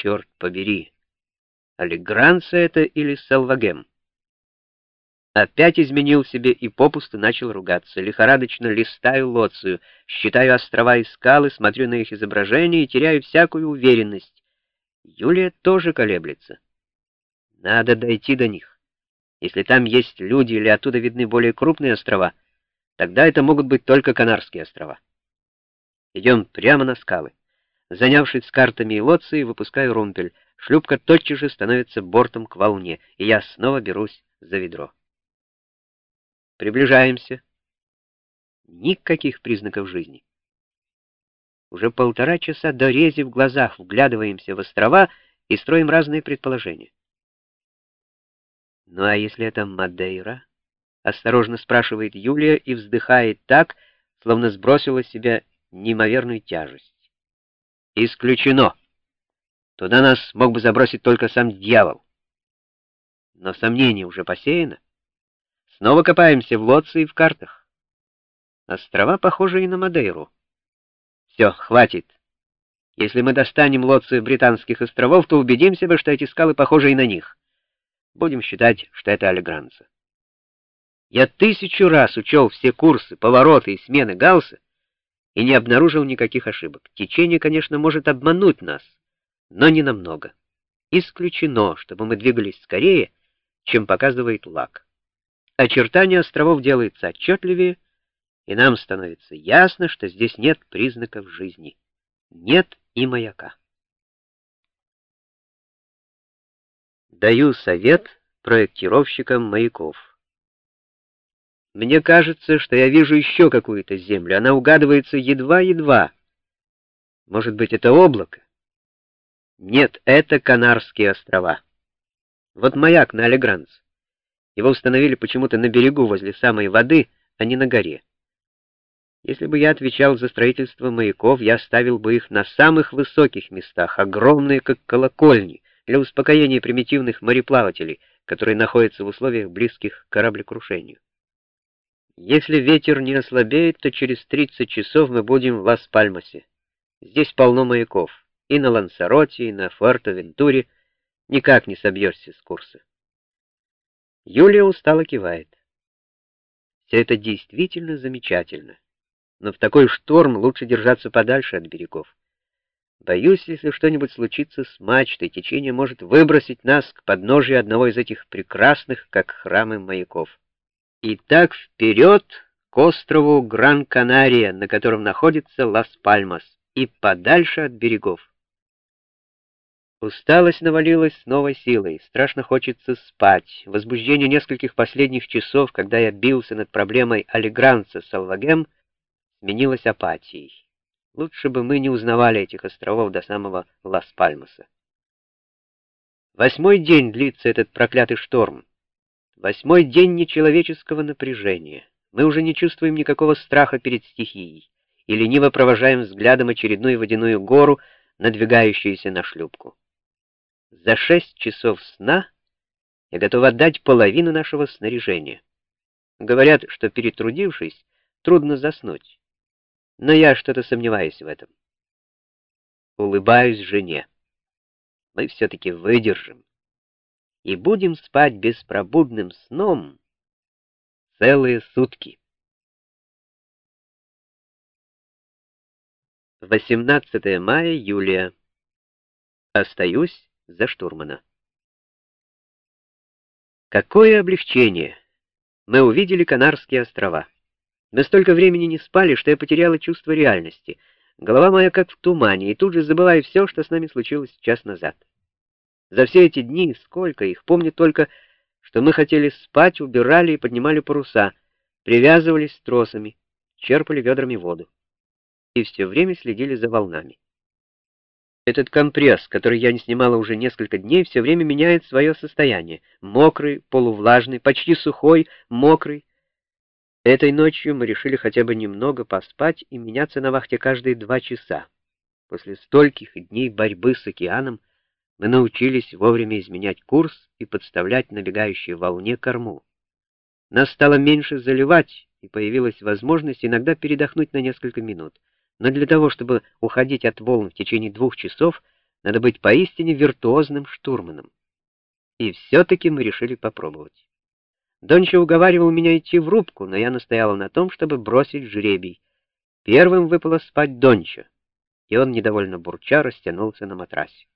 Черт побери! Алигранца это или Салвагем? Опять изменил себе и попусту начал ругаться. Лихорадочно листаю лоцию, считаю острова и скалы, смотрю на их изображения и теряю всякую уверенность. Юлия тоже колеблется. Надо дойти до них. Если там есть люди или оттуда видны более крупные острова, тогда это могут быть только Канарские острова. Идем прямо на скалы. Занявшись картами и лоцией, выпускаю румпель. Шлюпка тотчас же становится бортом к волне, и я снова берусь за ведро. Приближаемся. Никаких признаков жизни. Уже полтора часа до рези в глазах вглядываемся в острова и строим разные предположения. «Ну а если это Мадейра?» — осторожно спрашивает Юлия и вздыхает так, словно сбросила с себя неимоверную тяжесть. «Исключено! Туда нас мог бы забросить только сам дьявол. Но сомнение уже посеяно. Снова копаемся в лодце и в картах. Острова похожи и на Мадейру. Все, хватит. Если мы достанем лодцы британских островов, то убедимся бы, что эти скалы похожи и на них. Будем считать, что это Альгранца. Я тысячу раз учел все курсы, повороты и смены Гаусса и не обнаружил никаких ошибок. Течение, конечно, может обмануть нас, но не намного. Исключено, чтобы мы двигались скорее, чем показывает лак. Очертания островов делаются отчетливее, и нам становится ясно, что здесь нет признаков жизни. Нет и маяка. Даю совет проектировщикам маяков. Мне кажется, что я вижу еще какую-то землю. Она угадывается едва-едва. Может быть, это облако? Нет, это Канарские острова. Вот маяк на Алегранц. Его установили почему-то на берегу, возле самой воды, а не на горе. Если бы я отвечал за строительство маяков, я ставил бы их на самых высоких местах, огромные, как колокольни, для успокоения примитивных мореплавателей, которые находятся в условиях близких к кораблекрушению. Если ветер не ослабеет, то через 30 часов мы будем в Лас-Пальмасе. Здесь полно маяков. И на Лансароте, и на Фуэрто-Вентуре. Никак не собьешься с курса. Юлия устало кивает. Все это действительно замечательно. Но в такой шторм лучше держаться подальше от берегов. Боюсь, если что-нибудь случится с мачтой, течение может выбросить нас к подножию одного из этих прекрасных, как храмы маяков. И так вперед к острову Гран-Канария, на котором находится Лас-Пальмас, и подальше от берегов. Усталость навалилась с новой силой, страшно хочется спать. Возбуждение нескольких последних часов, когда я бился над проблемой Алигранца Салвагем, сменилось апатией. Лучше бы мы не узнавали этих островов до самого Лас-Пальмаса. Восьмой день длится этот проклятый шторм. Восьмой день нечеловеческого напряжения. Мы уже не чувствуем никакого страха перед стихией и лениво провожаем взглядом очередную водяную гору, надвигающуюся на шлюпку. За шесть часов сна я готов отдать половину нашего снаряжения. Говорят, что перетрудившись, трудно заснуть. Но я что-то сомневаюсь в этом. Улыбаюсь жене. Мы все-таки выдержим и будем спать беспробудным сном целые сутки. 18 мая, Юлия. Остаюсь за штурмана. Какое облегчение! Мы увидели Канарские острова. Мы столько времени не спали, что я потеряла чувство реальности. Голова моя как в тумане, и тут же забываю все, что с нами случилось час назад. За все эти дни, сколько их, помню только, что мы хотели спать, убирали и поднимали паруса, привязывались тросами, черпали ведрами воду. И все время следили за волнами. Этот компресс, который я не снимала уже несколько дней, все время меняет свое состояние. Мокрый, полувлажный, почти сухой, мокрый. Этой ночью мы решили хотя бы немного поспать и меняться на вахте каждые два часа. После стольких дней борьбы с океаном мы научились вовремя изменять курс и подставлять набегающей волне корму. Нас стало меньше заливать, и появилась возможность иногда передохнуть на несколько минут. Но для того, чтобы уходить от волн в течение двух часов, Надо быть поистине виртуозным штурманом. И все-таки мы решили попробовать. Донча уговаривал меня идти в рубку, но я настояла на том, чтобы бросить жребий. Первым выпало спать Донча, и он, недовольно бурча, растянулся на матрасе.